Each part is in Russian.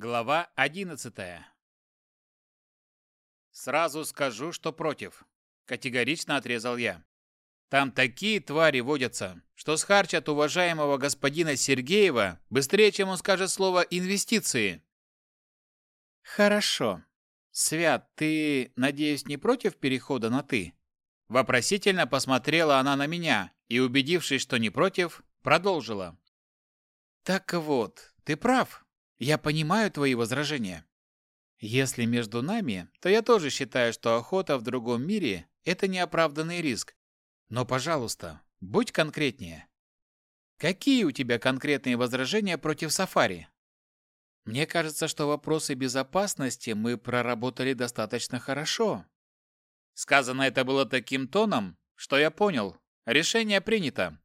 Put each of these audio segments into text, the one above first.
Глава 11. Сразу скажу, что против, категорично отрезал я. Там такие твари водятся, что схарчат уважаемого господина Сергеева быстрее, чем он скажет слово инвестиции. Хорошо. Свят, ты, надеюсь, не против перехода на ты? Вопросительно посмотрела она на меня и, убедившись, что не против, продолжила. Так вот, ты прав. Я понимаю твои возражения. Если между нами, то я тоже считаю, что охота в другом мире – это неоправданный риск. Но, пожалуйста, будь конкретнее. Какие у тебя конкретные возражения против сафари? Мне кажется, что вопросы безопасности мы проработали достаточно хорошо. Сказано это было таким тоном, что я понял. Решение принято.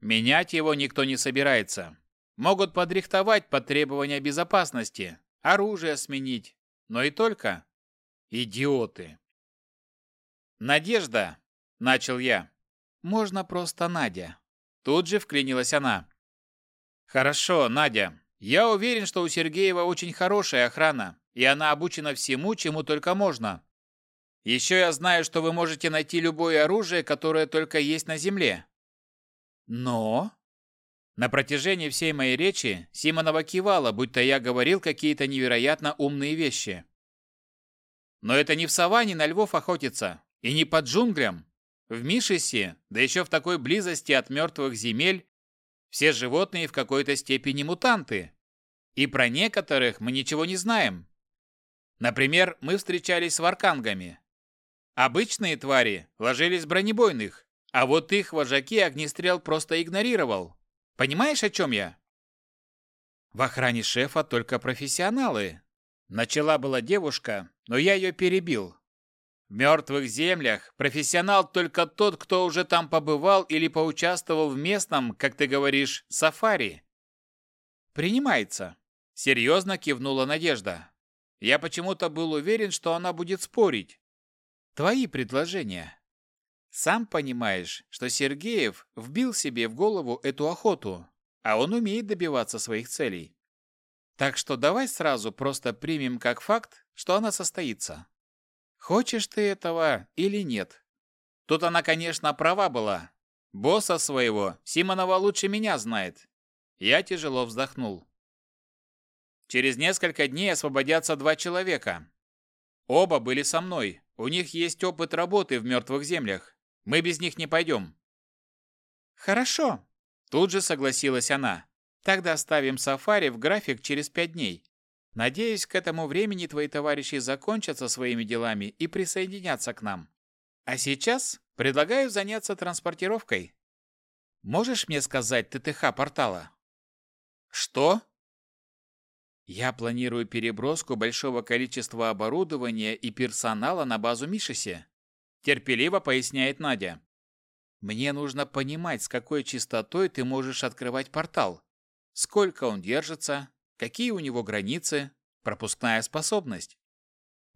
Менять его никто не собирается. Могут подрихтовать под требования безопасности, оружие сменить, но и только. Идиоты. Надежда, начал я. Можно просто Надя. Тут же вклинилась она. Хорошо, Надя. Я уверен, что у Сергеева очень хорошая охрана, и она обучена всему, чему только можно. Еще я знаю, что вы можете найти любое оружие, которое только есть на земле. Но на протяжении всей моей речи Симонова кивала, будто я говорил какие-то невероятно умные вещи. Но это не в саванне на львов охотиться, и не под джунглям. В Мишесе, да еще в такой близости от мертвых земель, все животные в какой-то степени мутанты. И про некоторых мы ничего не знаем. Например, мы встречались с варкангами. Обычные твари ложились бронебойных, а вот их вожаки огнестрел просто игнорировал. Понимаешь, о чем я? В охране шефа только профессионалы. Начала была девушка, но я ее перебил. В мертвых землях профессионал только тот, кто уже там побывал или поучаствовал в местном, как ты говоришь, сафари. Принимается. Серьезно кивнула Надежда. Я почему-то был уверен, что она будет спорить. Твои предложения. Сам понимаешь, что Сергеев вбил себе в голову эту охоту, а он умеет добиваться своих целей. Так что давай сразу просто примем как факт, что она состоится. Хочешь ты этого или нет? Тут она, конечно, права была. Босса своего Симонова лучше меня знает. Я тяжело вздохнул. Через несколько дней освободятся два человека. Оба были со мной. У них есть опыт работы в мертвых землях. Мы без них не пойдем». «Хорошо», – тут же согласилась она. «Тогда ставим сафари в график через пять дней. Надеюсь, к этому времени твои товарищи закончат со своими делами и присоединятся к нам. А сейчас предлагаю заняться транспортировкой. Можешь мне сказать ТТХ портала?» «Что?» «Я планирую переброску большого количества оборудования и персонала на базу Мишесе терпеливо поясняет Надя. Мне нужно понимать, с какой частотой ты можешь открывать портал. Сколько он держится, какие у него границы, пропускная способность.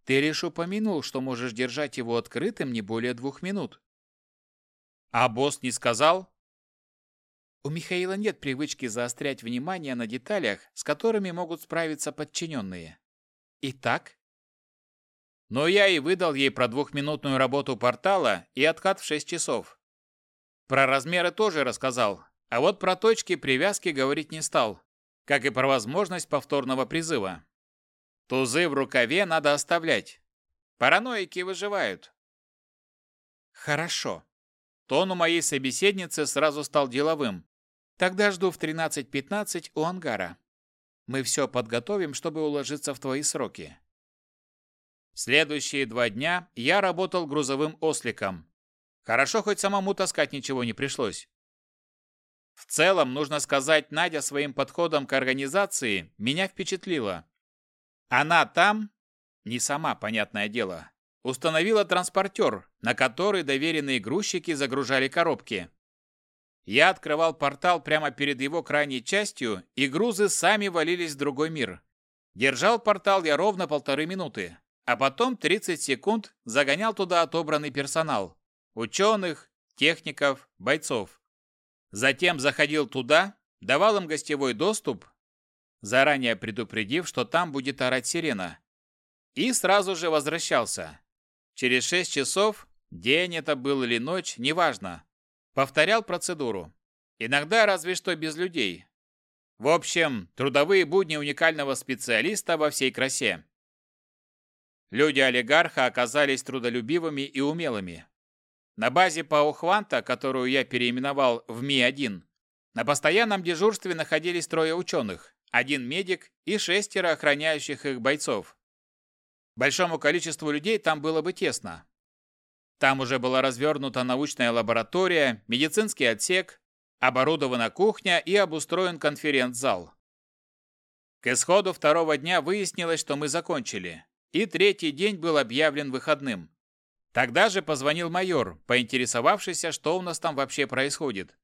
Ты лишь упомянул, что можешь держать его открытым не более двух минут. А босс не сказал? У Михаила нет привычки заострять внимание на деталях, с которыми могут справиться подчиненные. Итак, но я и выдал ей про двухминутную работу портала и откат в 6 часов. Про размеры тоже рассказал, а вот про точки привязки говорить не стал, как и про возможность повторного призыва. Тузы в рукаве надо оставлять. Параноики выживают. Хорошо. Тон у моей собеседницы сразу стал деловым. Тогда жду в 13.15 у ангара. Мы все подготовим, чтобы уложиться в твои сроки. Следующие два дня я работал грузовым осликом. Хорошо, хоть самому таскать ничего не пришлось. В целом, нужно сказать, Надя своим подходом к организации меня впечатлила. Она там, не сама, понятное дело, установила транспортер, на который доверенные грузчики загружали коробки. Я открывал портал прямо перед его крайней частью, и грузы сами валились в другой мир. Держал портал я ровно полторы минуты а потом 30 секунд загонял туда отобранный персонал – ученых, техников, бойцов. Затем заходил туда, давал им гостевой доступ, заранее предупредив, что там будет орать сирена. И сразу же возвращался. Через шесть часов, день это был или ночь, неважно, повторял процедуру. Иногда разве что без людей. В общем, трудовые будни уникального специалиста во всей красе. Люди олигарха оказались трудолюбивыми и умелыми. На базе Паухванта, которую я переименовал в Ми-1, на постоянном дежурстве находились трое ученых, один медик и шестеро охраняющих их бойцов. Большому количеству людей там было бы тесно. Там уже была развернута научная лаборатория, медицинский отсек, оборудована кухня и обустроен конференц-зал. К исходу второго дня выяснилось, что мы закончили, и третий день был объявлен выходным. Тогда же позвонил майор, поинтересовавшийся, что у нас там вообще происходит.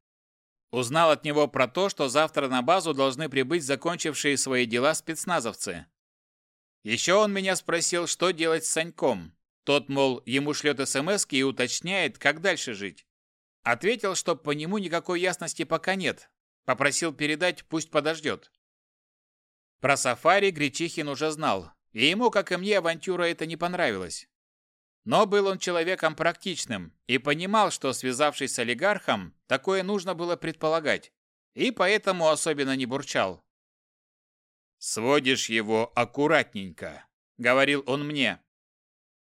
Узнал от него про то, что завтра на базу должны прибыть закончившие свои дела спецназовцы. Еще он меня спросил, что делать с Саньком. Тот, мол, ему шлет смс и уточняет, как дальше жить. Ответил, что по нему никакой ясности пока нет. Попросил передать, пусть подождет. Про сафари Гречихин уже знал, и ему, как и мне, авантюра это не понравилась. Но был он человеком практичным и понимал, что, связавшись с олигархом, такое нужно было предполагать, и поэтому особенно не бурчал. «Сводишь его аккуратненько», — говорил он мне.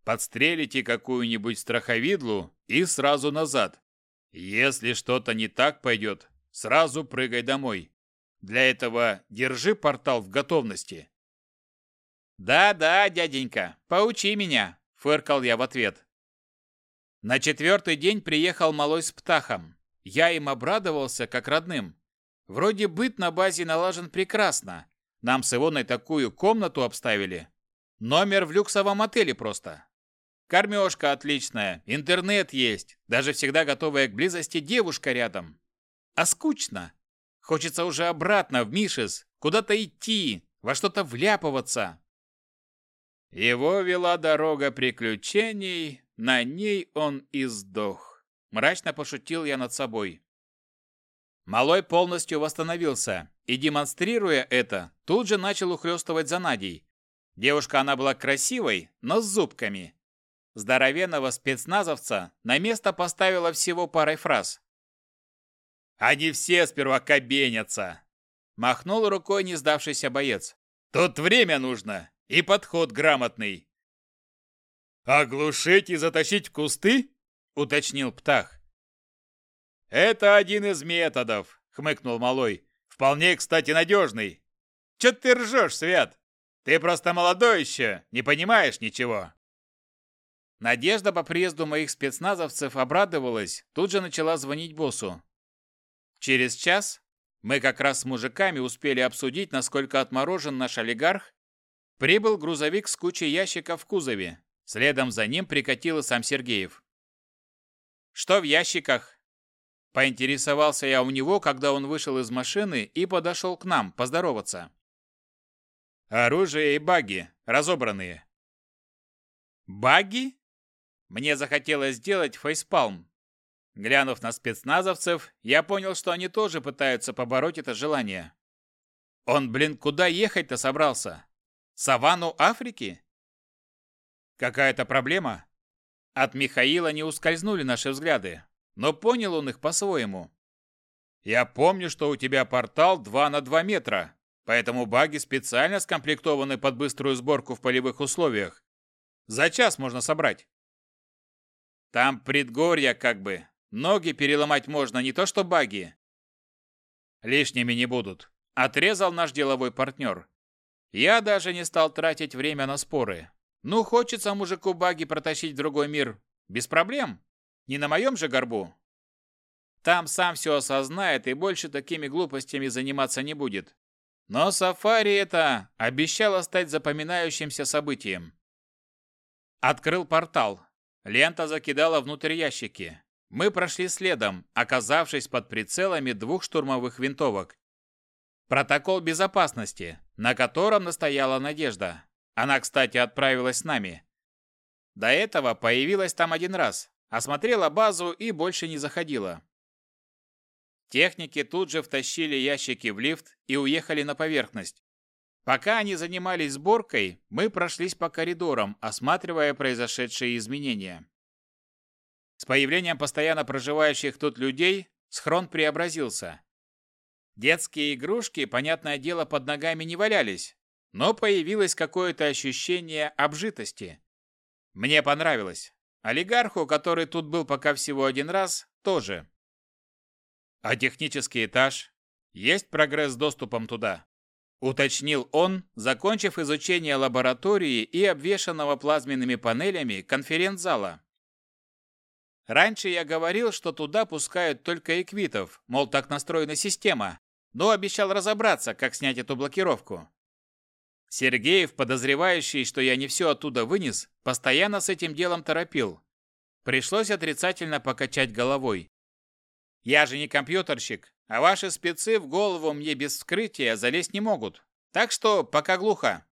«Подстрелите какую-нибудь страховидлу и сразу назад. Если что-то не так пойдет, сразу прыгай домой. Для этого держи портал в готовности». «Да-да, дяденька, поучи меня», Фыркал я в ответ. На четвертый день приехал малой с птахом. Я им обрадовался, как родным. Вроде быт на базе налажен прекрасно. Нам с Ивоной такую комнату обставили. Номер в люксовом отеле просто. Кормежка отличная, интернет есть, даже всегда готовая к близости девушка рядом. А скучно. Хочется уже обратно в Мишес, куда-то идти, во что-то вляпываться. Его вела дорога приключений, на ней он и сдох. Мрачно пошутил я над собой. Малой полностью восстановился и, демонстрируя это, тут же начал ухлёстывать за Надей. Девушка она была красивой, но с зубками. Здоровенного спецназовца на место поставила всего парой фраз. «Они все сперва кабенятся!» Махнул рукой не сдавшийся боец. «Тут время нужно, и подход грамотный. «Оглушить и затащить в кусты?» — уточнил Птах. «Это один из методов», — хмыкнул Малой. «Вполне, кстати, надежный. Че ты ржешь, Свят? Ты просто молодой еще, не понимаешь ничего». Надежда по приезду моих спецназовцев обрадовалась, тут же начала звонить боссу. Через час мы как раз с мужиками успели обсудить, насколько отморожен наш олигарх Прибыл грузовик с кучей ящиков в кузове. Следом за ним прикатил и сам Сергеев. «Что в ящиках?» Поинтересовался я у него, когда он вышел из машины и подошел к нам поздороваться. «Оружие и баги, разобранные». «Баги?» Мне захотелось сделать фейспалм. Глянув на спецназовцев, я понял, что они тоже пытаются побороть это желание. Он, блин, куда ехать-то собрался? Саванну Африки? Какая-то проблема? От Михаила не ускользнули наши взгляды, но понял он их по-своему. Я помню, что у тебя портал 2 на 2 метра, поэтому баги специально скомплектованы под быструю сборку в полевых условиях. За час можно собрать. Там предгорья как бы. Ноги переломать можно, не то что баги. Лишними не будут. Отрезал наш деловой партнер. Я даже не стал тратить время на споры. Ну, хочется мужику баги протащить в другой мир. Без проблем. Не на моем же горбу. Там сам все осознает и больше такими глупостями заниматься не будет. Но сафари это обещало стать запоминающимся событием. Открыл портал. Лента закидала внутрь ящики. Мы прошли следом, оказавшись под прицелами двух штурмовых винтовок. Протокол безопасности, на котором настояла Надежда. Она, кстати, отправилась с нами. До этого появилась там один раз, осмотрела базу и больше не заходила. Техники тут же втащили ящики в лифт и уехали на поверхность. Пока они занимались сборкой, мы прошлись по коридорам, осматривая произошедшие изменения. С появлением постоянно проживающих тут людей схрон преобразился. Детские игрушки, понятное дело, под ногами не валялись, но появилось какое-то ощущение обжитости. Мне понравилось. Олигарху, который тут был пока всего один раз, тоже. А технический этаж? Есть прогресс с доступом туда? Уточнил он, закончив изучение лаборатории и обвешанного плазменными панелями конференц-зала. Раньше я говорил, что туда пускают только эквитов, мол, так настроена система, но обещал разобраться, как снять эту блокировку. Сергеев, подозревающий, что я не все оттуда вынес, постоянно с этим делом торопил. Пришлось отрицательно покачать головой. Я же не компьютерщик, а ваши спецы в голову мне без вскрытия залезть не могут. Так что пока глухо.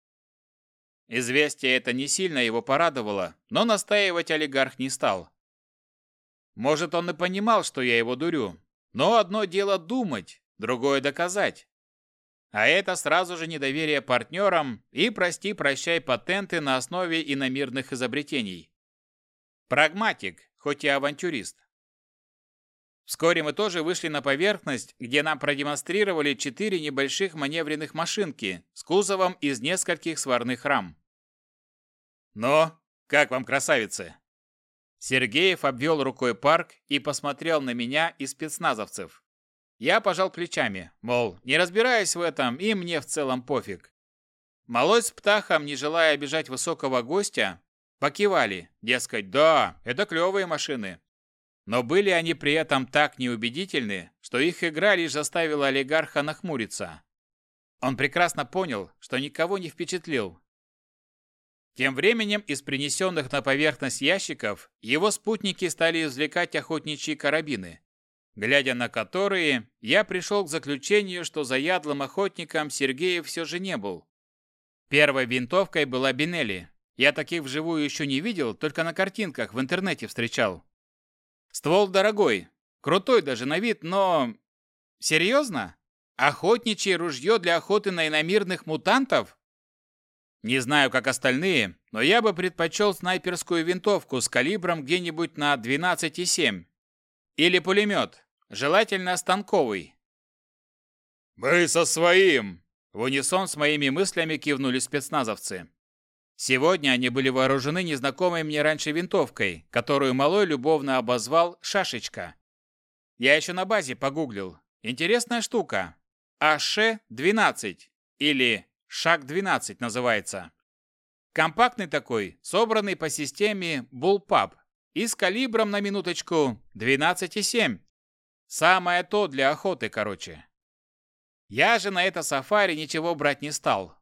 Известие это не сильно его порадовало, но настаивать олигарх не стал. Может, он и понимал, что я его дурю, но одно дело думать, другое доказать. А это сразу же недоверие партнерам и прости-прощай патенты на основе иномирных изобретений. Прагматик, хоть и авантюрист. Вскоре мы тоже вышли на поверхность, где нам продемонстрировали четыре небольших маневренных машинки с кузовом из нескольких сварных рам. «Но, как вам, красавицы?» Сергеев обвел рукой парк и посмотрел на меня и спецназовцев. Я пожал плечами, мол, не разбираюсь в этом, и мне в целом пофиг. Малой с Птахом, не желая обижать высокого гостя, покивали, дескать, да, это клевые машины. Но были они при этом так неубедительны, что их игра лишь заставила олигарха нахмуриться. Он прекрасно понял, что никого не впечатлил. Тем временем из принесенных на поверхность ящиков его спутники стали извлекать охотничьи карабины глядя на которые, я пришел к заключению, что заядлым охотником Сергеев все же не был. Первой винтовкой была Бинелли. Я таких вживую еще не видел, только на картинках в интернете встречал. Ствол дорогой, крутой даже на вид, но... Серьезно? Охотничье ружье для охоты на иномирных мутантов? Не знаю, как остальные, но я бы предпочел снайперскую винтовку с калибром где-нибудь на 12,7 или пулемет, желательно станковый. «Мы со своим!» В унисон с моими мыслями кивнули спецназовцы. Сегодня они были вооружены незнакомой мне раньше винтовкой, которую Малой любовно обозвал «шашечка». Я еще на базе погуглил. Интересная штука. АШ-12 или ШАК-12 называется. Компактный такой, собранный по системе Bullpup и с калибром на минуточку 12,7. Самое то для охоты, короче. Я же на это сафари ничего брать не стал.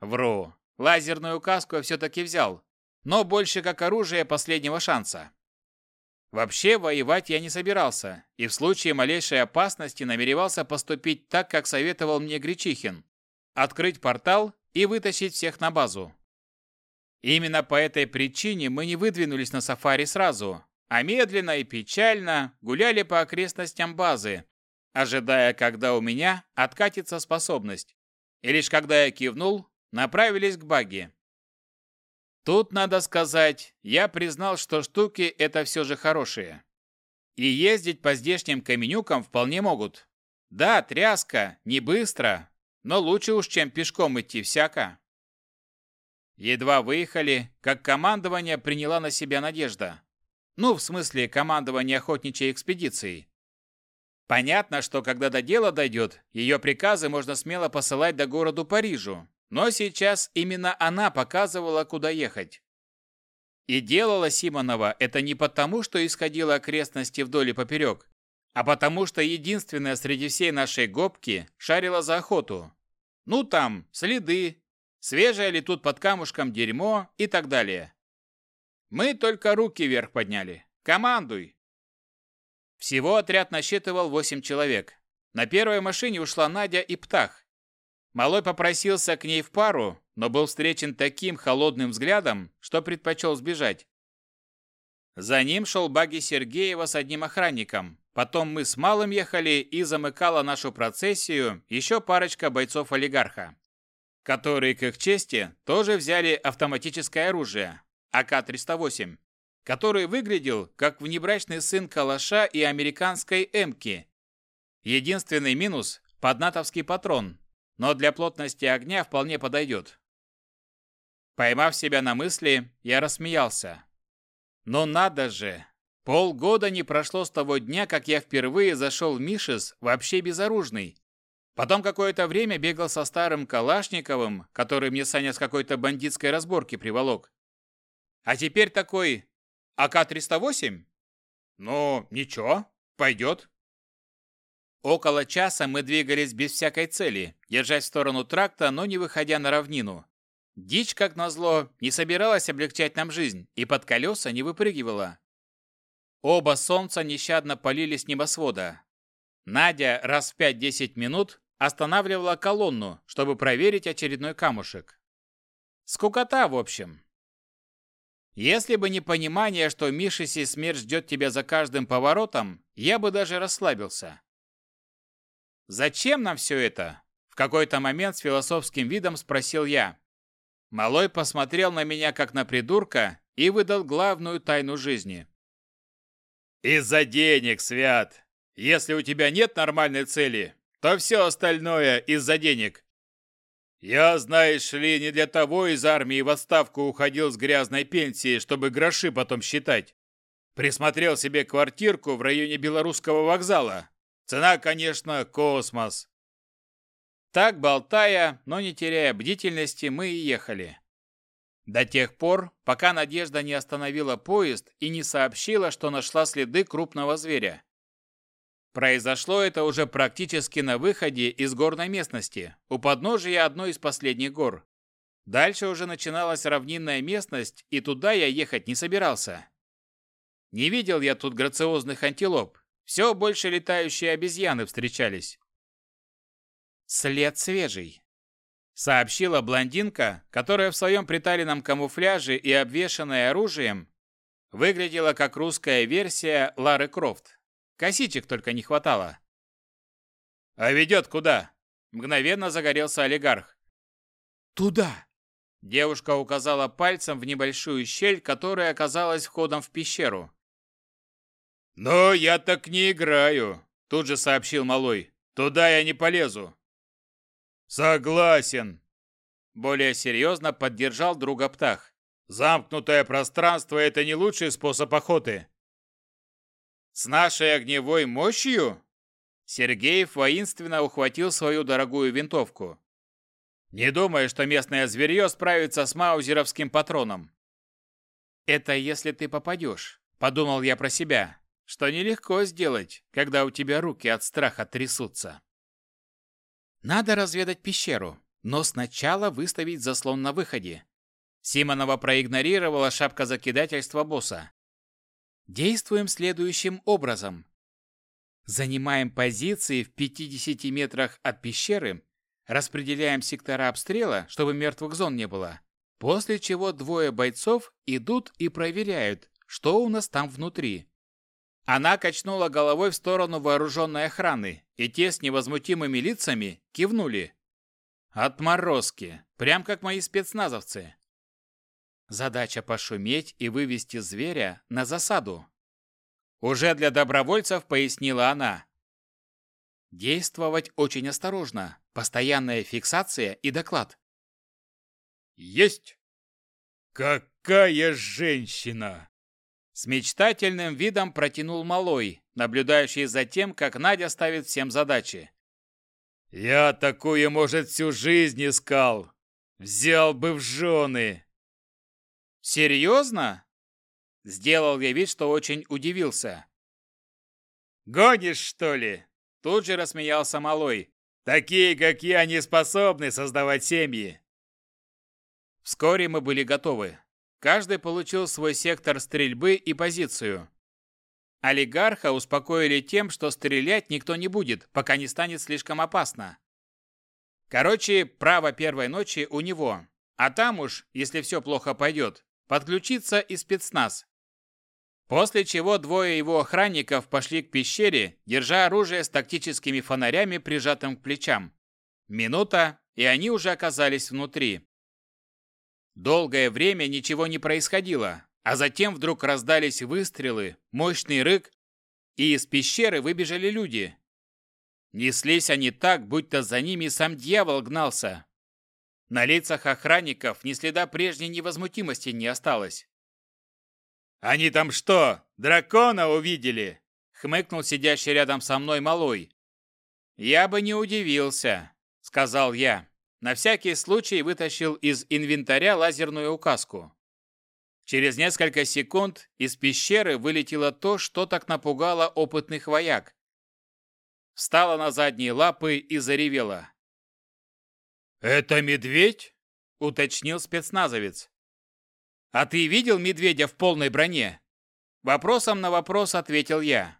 Вру. Лазерную каску я все-таки взял, но больше как оружие последнего шанса. Вообще воевать я не собирался, и в случае малейшей опасности намеревался поступить так, как советовал мне Гречихин. Открыть портал и вытащить всех на базу. Именно по этой причине мы не выдвинулись на сафари сразу, а медленно и печально гуляли по окрестностям базы, ожидая, когда у меня откатится способность. И лишь когда я кивнул, направились к баги. Тут, надо сказать, я признал, что штуки это все же хорошие. И ездить по здешним каменюкам вполне могут. Да, тряска, не быстро, но лучше уж, чем пешком идти всяко. Едва выехали, как командование приняла на себя надежда. Ну, в смысле, командование охотничьей экспедиции. Понятно, что когда до дела дойдет, ее приказы можно смело посылать до городу Парижу, но сейчас именно она показывала, куда ехать. И делала Симонова это не потому, что исходила окрестности вдоль и поперек, а потому что единственная среди всей нашей гопки шарила за охоту. Ну там, следы, свежее ли тут под камушком дерьмо и так далее. Мы только руки вверх подняли. Командуй! Всего отряд насчитывал 8 человек. На первой машине ушла Надя и Птах. Малой попросился к ней в пару, но был встречен таким холодным взглядом, что предпочел сбежать. За ним шел баги Сергеева с одним охранником. Потом мы с Малым ехали и замыкала нашу процессию еще парочка бойцов олигарха. Которые, к их чести, тоже взяли автоматическое оружие АК-308, который выглядел как внебрачный сын калаша и американской эмки. Единственный минус – поднатовский патрон, но для плотности огня вполне подойдет. Поймав себя на мысли, я рассмеялся. Но надо же! Полгода не прошло с того дня, как я впервые зашел в Мишес вообще безоружный. Потом какое-то время бегал со старым Калашниковым, который мне Саня с какой-то бандитской разборки приволок. А теперь такой АК-308? Ну, ничего, пойдет. Около часа мы двигались без всякой цели, держась в сторону тракта, но не выходя на равнину. Дичь, как назло, не собиралась облегчать нам жизнь и под колеса не выпрыгивала. Оба солнца нещадно палили с небосвода. Надя раз в 5-10 минут останавливала колонну, чтобы проверить очередной камушек. Скукота, в общем. Если бы не понимание, что Мишиси смерть ждет тебя за каждым поворотом, я бы даже расслабился. «Зачем нам все это?» В какой-то момент с философским видом спросил я. Малой посмотрел на меня как на придурка и выдал главную тайну жизни. «Из-за денег, Свят! Если у тебя нет нормальной цели, то все остальное из-за денег. Я, знаешь ли, не для того из армии в отставку уходил с грязной пенсии, чтобы гроши потом считать. Присмотрел себе квартирку в районе Белорусского вокзала. Цена, конечно, космос. Так, болтая, но не теряя бдительности, мы и ехали. До тех пор, пока Надежда не остановила поезд и не сообщила, что нашла следы крупного зверя. Произошло это уже практически на выходе из горной местности, у подножия одной из последних гор. Дальше уже начиналась равнинная местность, и туда я ехать не собирался. Не видел я тут грациозных антилоп, все больше летающие обезьяны встречались. «След свежий», — сообщила блондинка, которая в своем приталенном камуфляже и обвешанная оружием выглядела как русская версия Лары Крофт. Косичек только не хватало. «А ведет куда?» — мгновенно загорелся олигарх. «Туда!» Девушка указала пальцем в небольшую щель, которая оказалась входом в пещеру. «Но я так не играю», — тут же сообщил Малой. «Туда я не полезу. «Согласен!» Более серьезно поддержал друга Птах. «Замкнутое пространство – это не лучший способ охоты!» «С нашей огневой мощью?» Сергеев воинственно ухватил свою дорогую винтовку. «Не думаю, что местное зверье справится с маузеровским патроном». «Это если ты попадешь», – подумал я про себя, что нелегко сделать, когда у тебя руки от страха трясутся. Надо разведать пещеру, но сначала выставить заслон на выходе. Симонова проигнорировала шапка закидательства босса. Действуем следующим образом. Занимаем позиции в 50 метрах от пещеры, распределяем сектора обстрела, чтобы мертвых зон не было, после чего двое бойцов идут и проверяют, что у нас там внутри. Она качнула головой в сторону вооруженной охраны, и те с невозмутимыми лицами кивнули. Отморозки, прям как мои спецназовцы. Задача пошуметь и вывести зверя на засаду. Уже для добровольцев пояснила она. Действовать очень осторожно, постоянная фиксация и доклад. Есть! Какая женщина! С мечтательным видом протянул малой, наблюдающий за тем, как Надя ставит всем задачи. «Я такую, может, всю жизнь искал. Взял бы в жены». «Серьезно?» Сделал я вид, что очень удивился. «Гонишь, что ли?» Тут же рассмеялся малой. «Такие, как я, не способны создавать семьи». Вскоре мы были готовы. Каждый получил свой сектор стрельбы и позицию. Олигарха успокоили тем, что стрелять никто не будет, пока не станет слишком опасно. Короче, право первой ночи у него. А там уж, если все плохо пойдет, подключится и спецназ. После чего двое его охранников пошли к пещере, держа оружие с тактическими фонарями, прижатым к плечам. Минута, и они уже оказались внутри. Долгое время ничего не происходило, а затем вдруг раздались выстрелы, мощный рык, и из пещеры выбежали люди. Неслись они так, будто за ними сам дьявол гнался. На лицах охранников ни следа прежней невозмутимости не осталось. «Они там что, дракона увидели?» — хмыкнул сидящий рядом со мной малой. «Я бы не удивился», — сказал я. На всякий случай вытащил из инвентаря лазерную указку. Через несколько секунд из пещеры вылетело то, что так напугало опытных вояк. Встала на задние лапы и заревела. «Это медведь?» – уточнил спецназовец. «А ты видел медведя в полной броне?» Вопросом на вопрос ответил я.